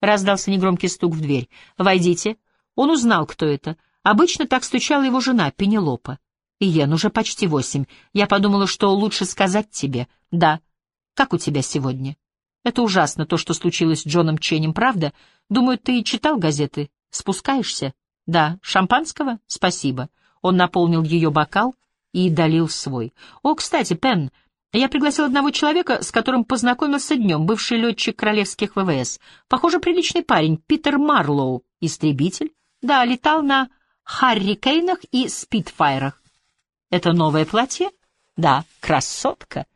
Раздался негромкий стук в дверь. «Войдите». Он узнал, кто это. Обычно так стучала его жена, Пенелопа. «Иен, уже почти восемь. Я подумала, что лучше сказать тебе. Да. Как у тебя сегодня?» «Это ужасно, то, что случилось с Джоном Ченем, правда? Думаю, ты читал газеты. Спускаешься?» «Да. Шампанского? Спасибо». Он наполнил ее бокал и долил свой. «О, кстати, Пен, я пригласил одного человека, с которым познакомился днем, бывший летчик королевских ВВС. Похоже, приличный парень, Питер Марлоу, истребитель. Да, летал на Харрикейнах и Спитфайрах. Это новое платье? Да, красотка.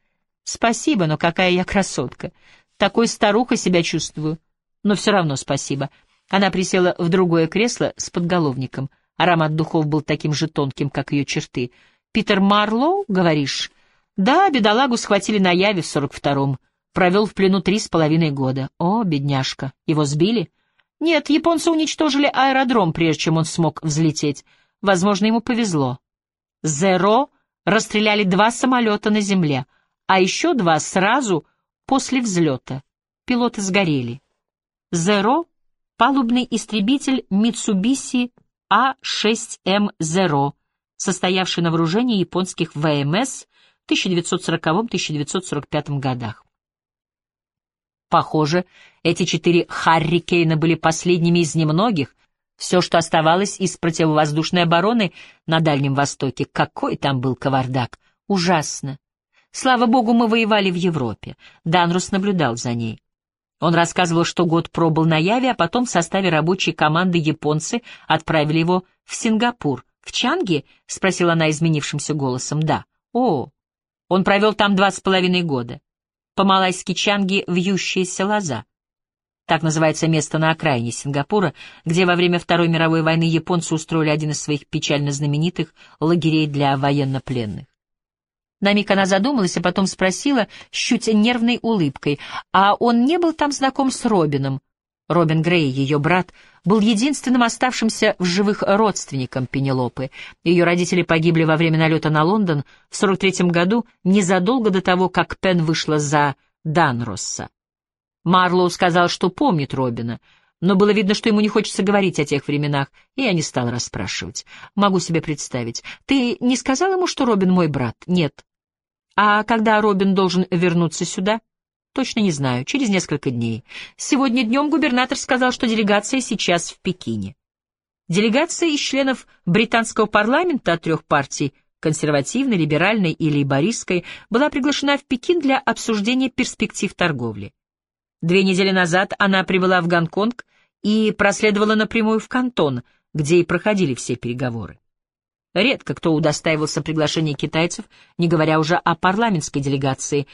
Спасибо, но какая я красотка. Такой старухой себя чувствую. Но все равно спасибо. Она присела в другое кресло с подголовником. Аромат духов был таким же тонким, как ее черты. «Питер Марлоу, говоришь?» Да, бедолагу схватили на Яве в сорок втором. Провел в плену три с половиной года. О, бедняжка. Его сбили? Нет, японцы уничтожили аэродром, прежде чем он смог взлететь. Возможно, ему повезло. Зеро расстреляли два самолета на земле, а еще два сразу после взлета. Пилоты сгорели. Зеро — палубный истребитель Mitsubishi А6М Зеро, состоявший на вооружении японских ВМС 1940-1945 годах. Похоже, эти четыре «Харрикейна» были последними из немногих, все, что оставалось из противовоздушной обороны на Дальнем Востоке. Какой там был кавардак! Ужасно! Слава богу, мы воевали в Европе. Данрус наблюдал за ней. Он рассказывал, что год пробыл на Яве, а потом в составе рабочей команды японцы отправили его в Сингапур. «В Чанге?» — спросила она изменившимся голосом. «Да». «О, он провел там два с половиной года. По-малайски Чанги — вьющаяся лоза. Так называется место на окраине Сингапура, где во время Второй мировой войны японцы устроили один из своих печально знаменитых лагерей для военнопленных. На миг она задумалась, а потом спросила с чуть нервной улыбкой, а он не был там знаком с Робином, Робин Грей, ее брат, был единственным оставшимся в живых родственником Пенелопы. Ее родители погибли во время налета на Лондон в 43 году, незадолго до того, как Пен вышла за Данросса. Марлоу сказал, что помнит Робина, но было видно, что ему не хочется говорить о тех временах, и я не стал расспрашивать. Могу себе представить. Ты не сказал ему, что Робин мой брат? Нет. А когда Робин должен вернуться сюда? — Точно не знаю, через несколько дней. Сегодня днем губернатор сказал, что делегация сейчас в Пекине. Делегация из членов британского парламента от трех партий, консервативной, либеральной и лейбористской, была приглашена в Пекин для обсуждения перспектив торговли. Две недели назад она прибыла в Гонконг и проследовала напрямую в Кантон, где и проходили все переговоры. Редко кто удостаивался приглашения китайцев, не говоря уже о парламентской делегации,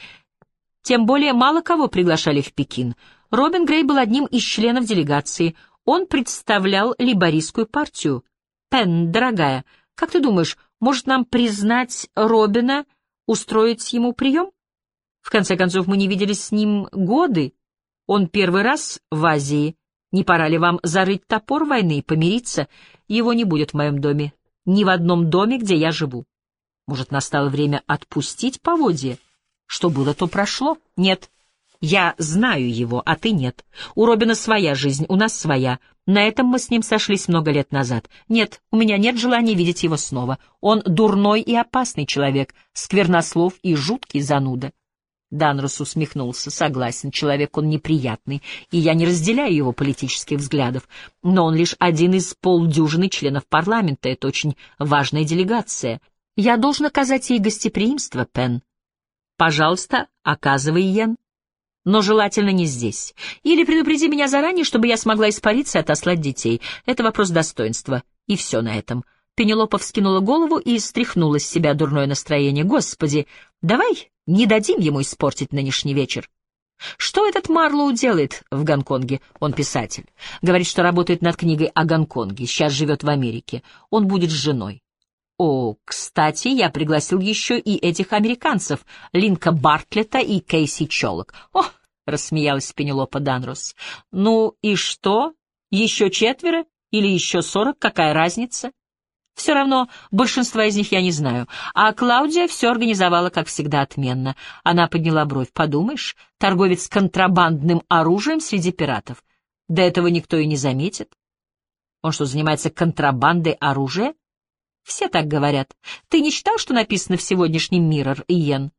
тем более мало кого приглашали в Пекин. Робин Грей был одним из членов делегации. Он представлял либористскую партию. «Пен, дорогая, как ты думаешь, может нам признать Робина, устроить ему прием? В конце концов, мы не виделись с ним годы. Он первый раз в Азии. Не пора ли вам зарыть топор войны и помириться? Его не будет в моем доме. Ни в одном доме, где я живу. Может, настало время отпустить поводья?» Что было, то прошло. Нет. Я знаю его, а ты нет. У Робина своя жизнь, у нас своя. На этом мы с ним сошлись много лет назад. Нет, у меня нет желания видеть его снова. Он дурной и опасный человек, сквернослов и жуткий зануда. Данрос усмехнулся. Согласен, человек он неприятный, и я не разделяю его политических взглядов. Но он лишь один из полдюжины членов парламента. Это очень важная делегация. Я должен оказать ей гостеприимство, Пен. Пожалуйста, оказывай, Йен. Но желательно не здесь. Или предупреди меня заранее, чтобы я смогла испариться и отослать детей. Это вопрос достоинства. И все на этом. Пенелопа вскинула голову и стряхнула с себя дурное настроение. Господи, давай не дадим ему испортить нынешний вечер. Что этот Марлоу делает в Гонконге? Он писатель. Говорит, что работает над книгой о Гонконге. Сейчас живет в Америке. Он будет с женой. О, кстати, я пригласил еще и этих американцев, Линка Бартлета и Кейси Чолок. О, рассмеялась Пенелопа Данрос. Ну и что? Еще четверо? Или еще сорок? Какая разница? Все равно большинства из них я не знаю. А Клаудия все организовала, как всегда, отменно. Она подняла бровь. Подумаешь, торговец контрабандным оружием среди пиратов. До этого никто и не заметит. Он что, занимается контрабандой оружия? Все так говорят. Ты не читал, что написано в сегодняшнем Mirror, Иен?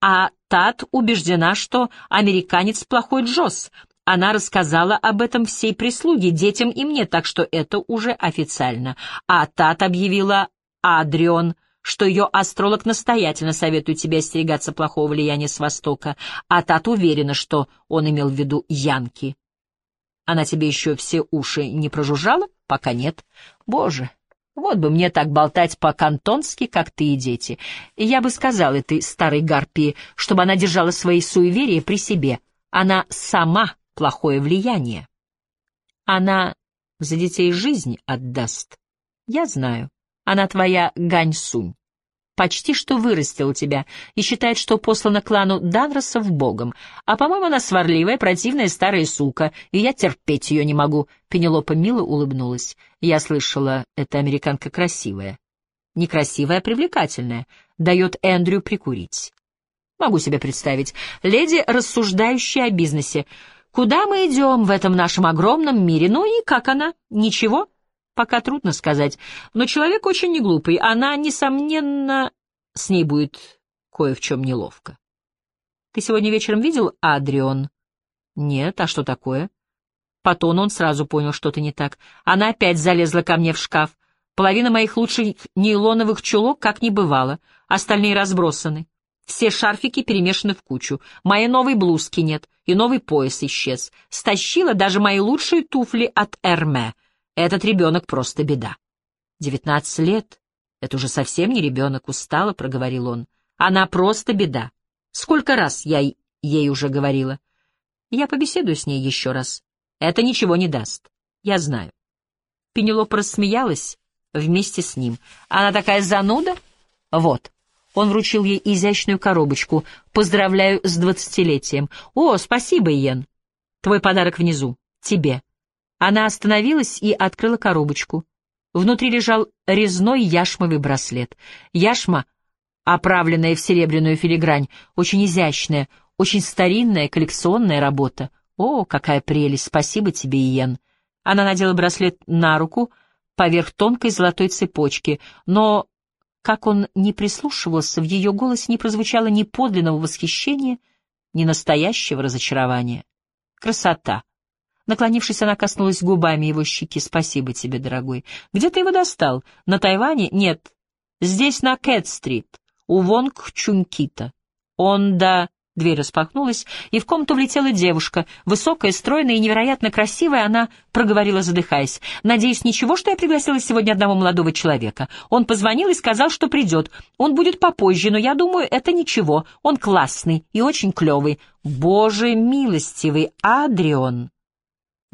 А Тат убеждена, что американец плохой Джосс. Она рассказала об этом всей прислуге, детям и мне, так что это уже официально. А Тат объявила Адрион, что ее астролог настоятельно советует тебе остерегаться плохого влияния с Востока, а Тат уверена, что он имел в виду Янки. Она тебе еще все уши не прожужжала? Пока нет. Боже, вот бы мне так болтать по-кантонски, как ты и дети. Я бы сказал этой старой гарпии, чтобы она держала свои суеверия при себе. Она сама плохое влияние. Она за детей жизнь отдаст. Я знаю. Она твоя Гань-Сунь почти что вырастила тебя и считает, что послана клану Данросов богом. А, по-моему, она сварливая, противная старая сука, и я терпеть ее не могу». Пенелопа мило улыбнулась. «Я слышала, эта американка красивая». «Некрасивая, а привлекательная. Дает Эндрю прикурить». «Могу себе представить. Леди, рассуждающая о бизнесе. Куда мы идем в этом нашем огромном мире? Ну и как она? Ничего?» Пока трудно сказать, но человек очень неглупый. Она, несомненно, с ней будет кое в чем неловко. Ты сегодня вечером видел Адрион? Нет, а что такое? По тону он сразу понял, что-то не так. Она опять залезла ко мне в шкаф. Половина моих лучших нейлоновых чулок как не бывало, остальные разбросаны. Все шарфики перемешаны в кучу. Моей новой блузки нет, и новый пояс исчез. Стащила даже мои лучшие туфли от Эрме. Этот ребенок просто беда. Девятнадцать лет. Это уже совсем не ребенок, устало проговорил он. Она просто беда. Сколько раз я ей уже говорила. Я побеседую с ней еще раз. Это ничего не даст. Я знаю. Пенелопа рассмеялась вместе с ним. Она такая зануда? Вот. Он вручил ей изящную коробочку. Поздравляю с двадцатилетием. О, спасибо, Иен. Твой подарок внизу. Тебе. Она остановилась и открыла коробочку. Внутри лежал резной яшмовый браслет. Яшма, оправленная в серебряную филигрань, очень изящная, очень старинная коллекционная работа. О, какая прелесть! Спасибо тебе, Иен. Она надела браслет на руку поверх тонкой золотой цепочки, но, как он не прислушивался, в ее голосе не прозвучало ни подлинного восхищения, ни настоящего разочарования. Красота! Наклонившись, она коснулась губами его щеки. «Спасибо тебе, дорогой. Где ты его достал? На Тайване? Нет. Здесь, на Кэт-стрит, у Вонг Чункита. Он, да...» Дверь распахнулась, и в комнату влетела девушка, высокая, стройная и невероятно красивая, она проговорила, задыхаясь. «Надеюсь, ничего, что я пригласила сегодня одного молодого человека. Он позвонил и сказал, что придет. Он будет попозже, но я думаю, это ничего. Он классный и очень клевый. Боже милостивый, Адрион!»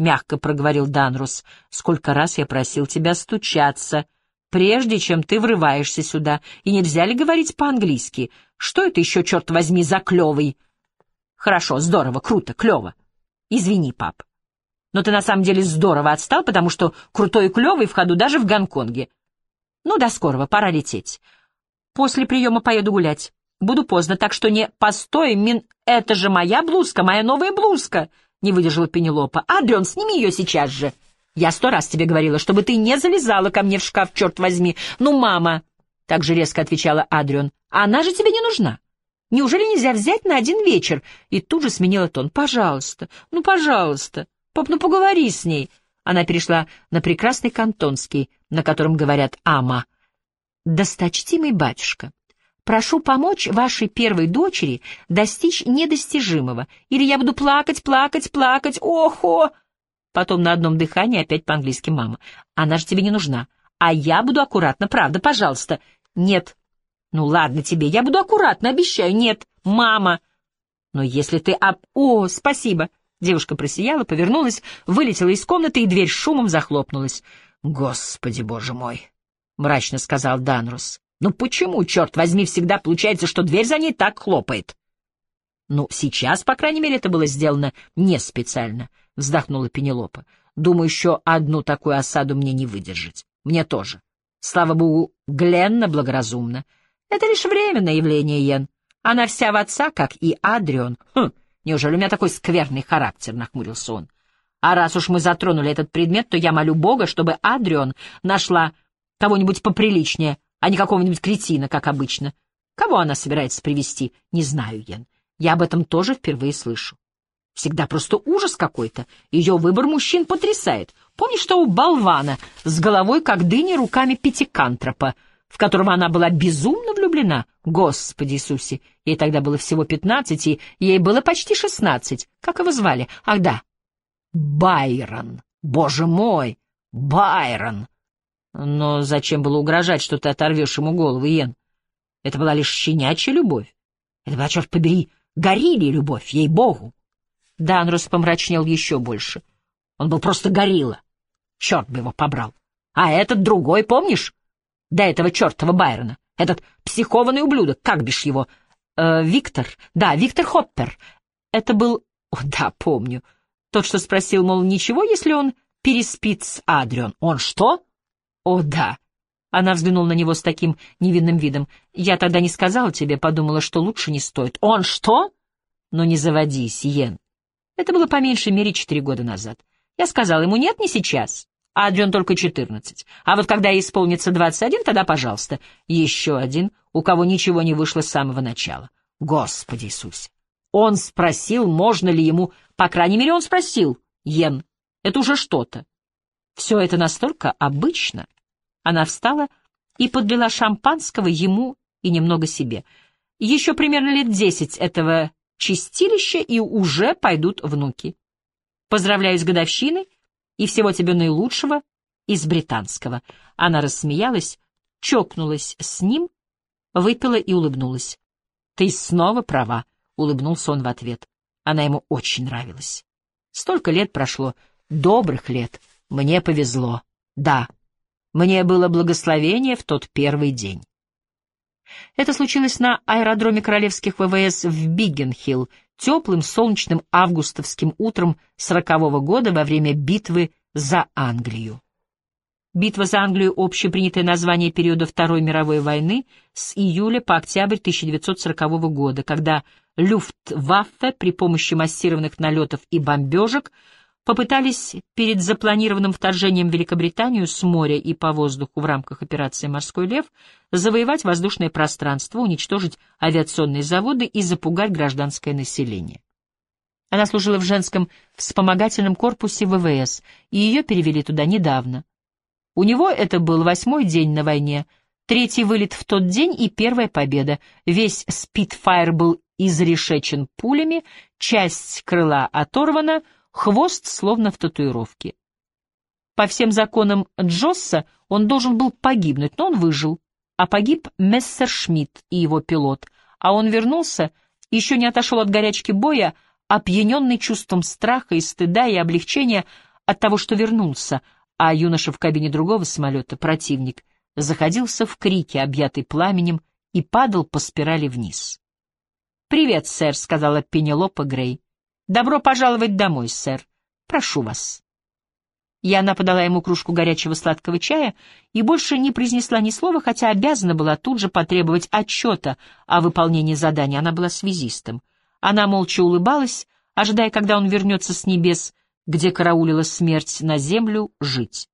Мягко проговорил Данрус. Сколько раз я просил тебя стучаться, прежде чем ты врываешься сюда, и нельзя ли говорить по-английски? Что это еще, черт возьми, за клевый? Хорошо, здорово, круто, клево. Извини, пап. Но ты на самом деле здорово отстал, потому что крутой и клевый в ходу даже в Гонконге. Ну, до скорого, пора лететь. После приема поеду гулять. Буду поздно, так что не постой, Мин... Это же моя блузка, моя новая блузка. — не выдержала Пенелопа. «Адрион, сними ее сейчас же!» «Я сто раз тебе говорила, чтобы ты не залезала ко мне в шкаф, черт возьми! Ну, мама!» — так же резко отвечала Адрион. «Она же тебе не нужна! Неужели нельзя взять на один вечер?» И тут же сменила тон. «Пожалуйста, ну, пожалуйста! Пап, ну, поговори с ней!» Она перешла на прекрасный кантонский, на котором говорят «ама». «Досточтимый батюшка, Прошу помочь вашей первой дочери достичь недостижимого, или я буду плакать, плакать, плакать, охо!» Потом на одном дыхании опять по-английски мама. «Она же тебе не нужна. А я буду аккуратно, правда, пожалуйста». «Нет». «Ну ладно тебе, я буду аккуратно, обещаю». «Нет, мама». «Но если ты об...» «О, спасибо». Девушка просияла, повернулась, вылетела из комнаты, и дверь шумом захлопнулась. «Господи, боже мой!» — мрачно сказал Данрус. Ну почему, черт возьми, всегда получается, что дверь за ней так хлопает? Ну, сейчас, по крайней мере, это было сделано не специально, вздохнула Пенелопа. Думаю, еще одну такую осаду мне не выдержать. Мне тоже. Слава богу, Гленна благоразумна. Это лишь временное явление, Йен. Она вся в отца, как и Адрион. Хм, неужели у меня такой скверный характер, нахмурился он. А раз уж мы затронули этот предмет, то я молю Бога, чтобы Адрион нашла кого-нибудь поприличнее, а не какого-нибудь кретина, как обычно. Кого она собирается привести, не знаю, Йен. Я об этом тоже впервые слышу. Всегда просто ужас какой-то. Ее выбор мужчин потрясает. Помнишь что у болвана с головой, как дыни, руками пятикантропа, в которого она была безумно влюблена? Господи Иисусе! Ей тогда было всего пятнадцать, и ей было почти шестнадцать. Как его звали? Ах да, Байрон. Боже мой, Байрон! Но зачем было угрожать, что ты оторвешь ему голову, Йен? Это была лишь щенячья любовь. Это была, черт побери, гориллия любовь, ей-богу. Данрос помрачнел еще больше. Он был просто горилла. Черт бы его побрал. А этот другой, помнишь? До этого чертова Байрона. Этот психованный ублюдок, как бишь его? Э, Виктор. Да, Виктор Хоппер. Это был... О, да, помню. Тот, что спросил, мол, ничего, если он переспит с Адрион. Он что? О, да. Она взглянула на него с таким невинным видом. Я тогда не сказала тебе, подумала, что лучше не стоит. Он что? Но не заводись, Йен. Это было по меньшей мере четыре года назад. Я сказала ему, нет, не сейчас. А Адриан только четырнадцать. А вот когда исполнится двадцать один, тогда, пожалуйста, еще один, у кого ничего не вышло с самого начала. Господи Иисусе! Он спросил, можно ли ему... По крайней мере, он спросил. Йен, это уже что-то. Все это настолько обычно. Она встала и подлила шампанского ему и немного себе. Еще примерно лет десять этого чистилища, и уже пойдут внуки. Поздравляю с годовщиной и всего тебе наилучшего из британского. Она рассмеялась, чокнулась с ним, выпила и улыбнулась. Ты снова права, улыбнулся он в ответ. Она ему очень нравилась. Столько лет прошло, добрых лет. Мне повезло. Да, мне было благословение в тот первый день. Это случилось на аэродроме королевских ВВС в Биггенхилл теплым солнечным августовским утром сорокового года во время битвы за Англию. Битва за Англию — общепринятое название периода Второй мировой войны с июля по октябрь 1940 года, когда Люфтваффе при помощи массированных налетов и бомбежек попытались перед запланированным вторжением в Великобританию с моря и по воздуху в рамках операции «Морской лев» завоевать воздушное пространство, уничтожить авиационные заводы и запугать гражданское население. Она служила в женском вспомогательном корпусе ВВС, и ее перевели туда недавно. У него это был восьмой день на войне, третий вылет в тот день и первая победа. Весь «Спитфайр» был изрешечен пулями, часть крыла оторвана — хвост словно в татуировке. По всем законам Джосса он должен был погибнуть, но он выжил, а погиб Мессершмитт и его пилот, а он вернулся, еще не отошел от горячки боя, опьяненный чувством страха и стыда и облегчения от того, что вернулся, а юноша в кабине другого самолета, противник, заходился в крике, объятый пламенем, и падал по спирали вниз. «Привет, сэр», — сказала Пенелопа Грей. «Добро пожаловать домой, сэр. Прошу вас». И она подала ему кружку горячего сладкого чая и больше не произнесла ни слова, хотя обязана была тут же потребовать отчета о выполнении задания. Она была связистом. Она молча улыбалась, ожидая, когда он вернется с небес, где караулила смерть на землю, жить.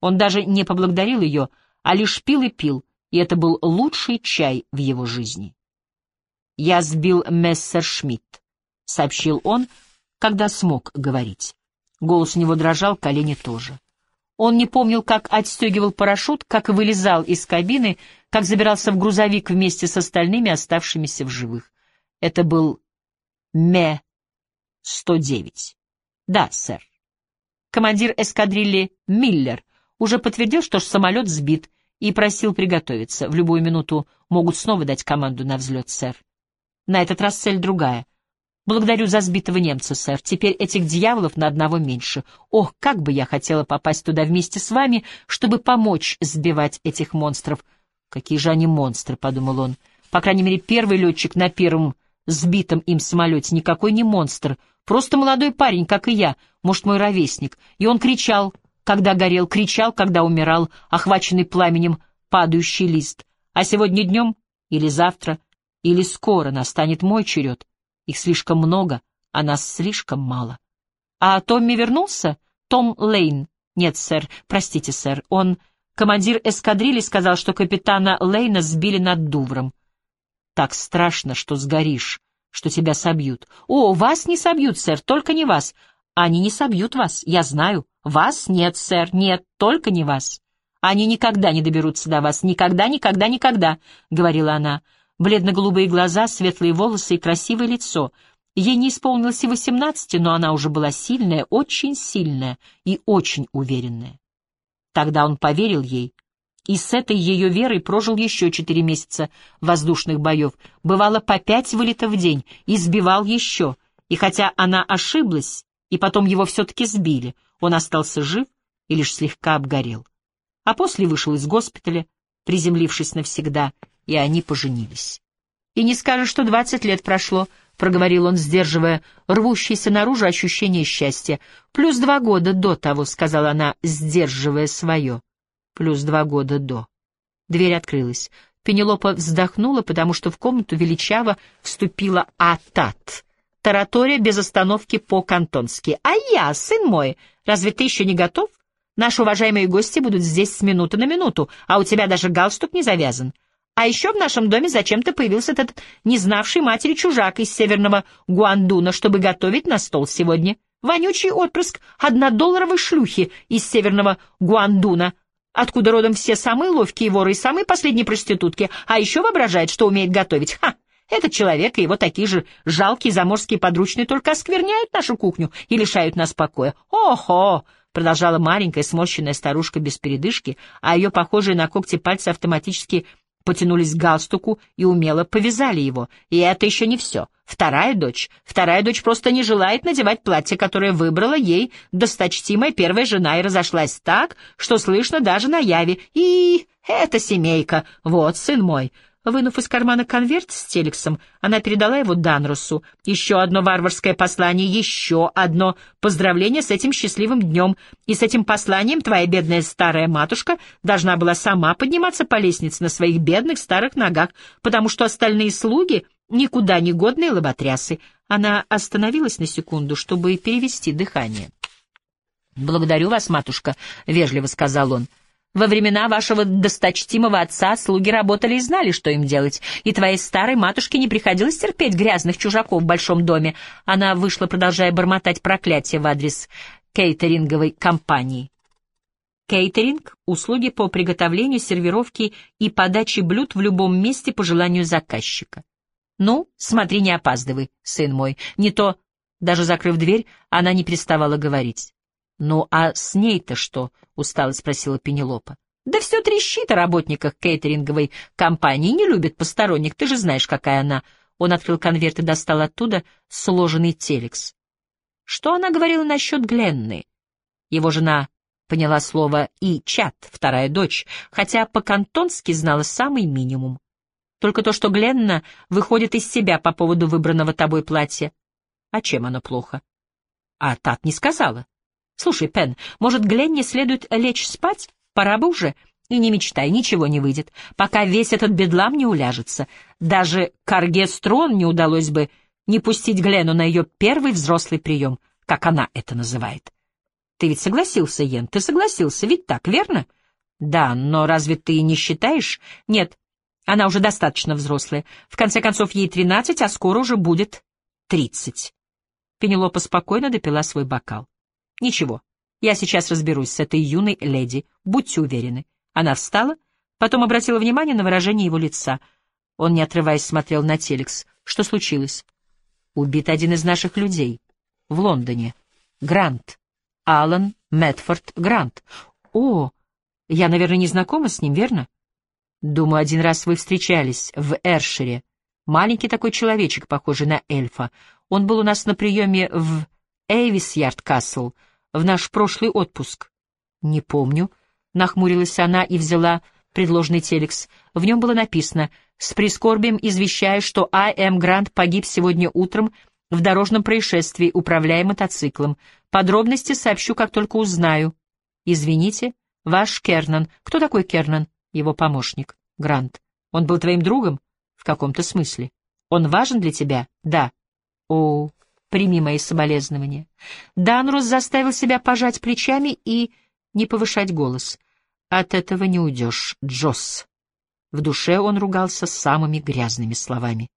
Он даже не поблагодарил ее, а лишь пил и пил, и это был лучший чай в его жизни. Я сбил Мессершмитт сообщил он, когда смог говорить. Голос у него дрожал, колени тоже. Он не помнил, как отстегивал парашют, как вылезал из кабины, как забирался в грузовик вместе с остальными оставшимися в живых. Это был Ме-109. Да, сэр. Командир эскадрильи Миллер уже подтвердил, что самолет сбит, и просил приготовиться. В любую минуту могут снова дать команду на взлет, сэр. На этот раз цель другая — Благодарю за сбитого немца, сэр. Теперь этих дьяволов на одного меньше. Ох, как бы я хотела попасть туда вместе с вами, чтобы помочь сбивать этих монстров. Какие же они монстры, — подумал он. По крайней мере, первый летчик на первом сбитом им самолете никакой не монстр. Просто молодой парень, как и я, может, мой ровесник. И он кричал, когда горел, кричал, когда умирал, охваченный пламенем падающий лист. А сегодня днем или завтра, или скоро настанет мой черед. Их слишком много, а нас слишком мало. А Томми вернулся? Том Лейн. Нет, сэр, простите, сэр. Он... Командир эскадрильи сказал, что капитана Лейна сбили над Дувром. Так страшно, что сгоришь, что тебя собьют. О, вас не собьют, сэр, только не вас. Они не собьют вас, я знаю. Вас нет, сэр, нет, только не вас. Они никогда не доберутся до вас, никогда, никогда, никогда, — говорила она. Бледно-голубые глаза, светлые волосы и красивое лицо — Ей не исполнилось и восемнадцати, но она уже была сильная, очень сильная и очень уверенная. Тогда он поверил ей, и с этой ее верой прожил еще четыре месяца воздушных боев, бывало по пять вылетов в день, и сбивал еще, и хотя она ошиблась, и потом его все-таки сбили, он остался жив и лишь слегка обгорел. А после вышел из госпиталя, приземлившись навсегда, и они поженились. И не скажешь, что двадцать лет прошло, — проговорил он, сдерживая рвущееся наружу ощущение счастья. «Плюс два года до того», — сказала она, сдерживая свое. «Плюс два года до». Дверь открылась. Пенелопа вздохнула, потому что в комнату величаво вступила Атат. Таратория без остановки по-кантонски. «А я, сын мой, разве ты еще не готов? Наши уважаемые гости будут здесь с минуты на минуту, а у тебя даже галстук не завязан. А еще в нашем доме зачем-то появился этот не знавший матери чужак из северного Гуандуна, чтобы готовить на стол сегодня. Вонючий отпрыск однодолларовой шлюхи из северного Гуандуна, откуда родом все самые ловкие воры и самые последние проститутки, а еще воображает, что умеет готовить. Ха! Этот человек и его такие же жалкие заморские подручные только оскверняют нашу кухню и лишают нас покоя. Охо! продолжала маленькая сморщенная старушка без передышки, а ее похожие на когти пальцы автоматически потянулись к галстуку и умело повязали его. И это еще не все. Вторая дочь. Вторая дочь просто не желает надевать платье, которое выбрала ей досточтимая первая жена, и разошлась так, что слышно даже на яве. И это семейка. Вот, сын мой, Вынув из кармана конверт с телексом, она передала его Данрусу. Еще одно варварское послание, еще одно поздравление с этим счастливым днем. И с этим посланием твоя бедная старая матушка должна была сама подниматься по лестнице на своих бедных старых ногах, потому что остальные слуги никуда не годные лоботрясы. Она остановилась на секунду, чтобы перевести дыхание. «Благодарю вас, матушка», — вежливо сказал он. Во времена вашего досточтимого отца слуги работали и знали, что им делать, и твоей старой матушке не приходилось терпеть грязных чужаков в большом доме. Она вышла, продолжая бормотать проклятие в адрес кейтеринговой компании. Кейтеринг — услуги по приготовлению, сервировке и подаче блюд в любом месте по желанию заказчика. «Ну, смотри, не опаздывай, сын мой. Не то...» Даже закрыв дверь, она не переставала говорить. «Ну а с ней-то что?» — устало спросила Пенелопа. «Да все трещит о работниках кейтеринговой компании, не любит посторонних, ты же знаешь, какая она». Он открыл конверт и достал оттуда сложенный телекс. Что она говорила насчет Гленны? Его жена поняла слово «и чат», вторая дочь, хотя по-кантонски знала самый минимум. Только то, что Гленна выходит из себя по поводу выбранного тобой платья. А чем оно плохо? А Тат не сказала. Слушай, Пен, может, Гленне следует лечь спать? Пора бы уже. И не мечтай, ничего не выйдет, пока весь этот бедлам не уляжется. Даже Каргестрон не удалось бы не пустить Глену на ее первый взрослый прием, как она это называет. Ты ведь согласился, Йен, ты согласился, ведь так, верно? Да, но разве ты не считаешь? Нет, она уже достаточно взрослая. В конце концов, ей тринадцать, а скоро уже будет тридцать. Пенелопа спокойно допила свой бокал. Ничего, я сейчас разберусь с этой юной леди, будьте уверены. Она встала, потом обратила внимание на выражение его лица. Он, не отрываясь, смотрел на телекс. Что случилось? Убит один из наших людей. В Лондоне. Грант. Алан Мэтфорд Грант. О, я, наверное, не знакома с ним, верно? Думаю, один раз вы встречались в Эршире. Маленький такой человечек, похожий на эльфа. Он был у нас на приеме в Эйвис-Ярд Касл — в наш прошлый отпуск? Не помню. Нахмурилась она и взяла предложенный телекс. В нем было написано «С прискорбием извещаю, что А.М. Грант погиб сегодня утром в дорожном происшествии, управляя мотоциклом. Подробности сообщу, как только узнаю. Извините, ваш Кернан. Кто такой Кернан? Его помощник. Грант. Он был твоим другом? В каком-то смысле. Он важен для тебя? Да. О, Прими мои соболезнования. Данрос заставил себя пожать плечами и не повышать голос. От этого не уйдешь, Джосс. В душе он ругался самыми грязными словами.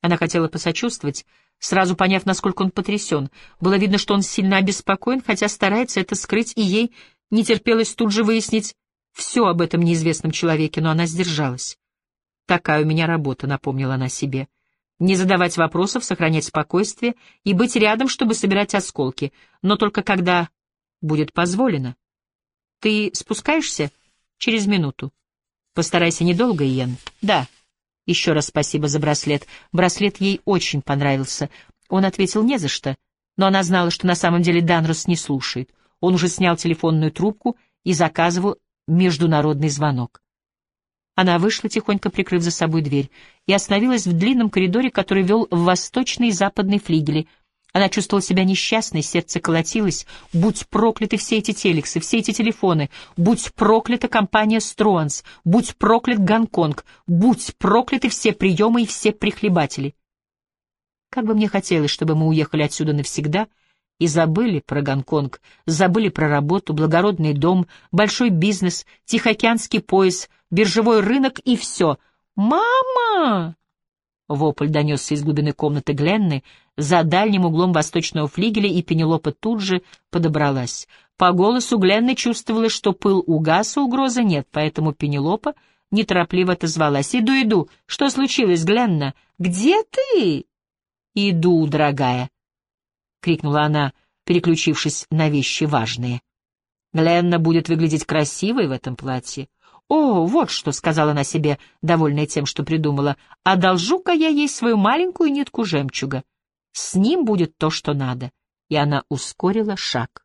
Она хотела посочувствовать, сразу поняв, насколько он потрясен. Было видно, что он сильно обеспокоен, хотя старается это скрыть, и ей не терпелось тут же выяснить все об этом неизвестном человеке, но она сдержалась. «Такая у меня работа», — напомнила она себе. «Не задавать вопросов, сохранять спокойствие и быть рядом, чтобы собирать осколки, но только когда будет позволено. Ты спускаешься? Через минуту. Постарайся недолго, Иен. Да». Еще раз спасибо за браслет. Браслет ей очень понравился. Он ответил не за что, но она знала, что на самом деле Данрос не слушает. Он уже снял телефонную трубку и заказывал международный звонок. Она вышла, тихонько прикрыв за собой дверь, и остановилась в длинном коридоре, который вел в восточный и западный флигели — она чувствовала себя несчастной, сердце колотилось. Будь прокляты все эти телексы, все эти телефоны. Будь проклята компания «Струанс». Будь проклят Гонконг. Будь прокляты все приемы и все прихлебатели. Как бы мне хотелось, чтобы мы уехали отсюда навсегда и забыли про Гонконг, забыли про работу, благородный дом, большой бизнес, Тихоокеанский пояс, биржевой рынок и все. «Мама!» Вопль донесся из глубины комнаты Гленны, за дальним углом восточного флигеля, и Пенелопа тут же подобралась. По голосу Гленны чувствовалось, что пыл угас, а угрозы нет, поэтому Пенелопа неторопливо отозвалась. «Иду, иду. Что случилось, Гленна? Где ты?» «Иду, дорогая», — крикнула она, переключившись на вещи важные. Гленна будет выглядеть красивой в этом платье. «О, вот что», — сказала она себе, довольная тем, что придумала, — «одолжу-ка я ей свою маленькую нитку жемчуга. С ним будет то, что надо». И она ускорила шаг.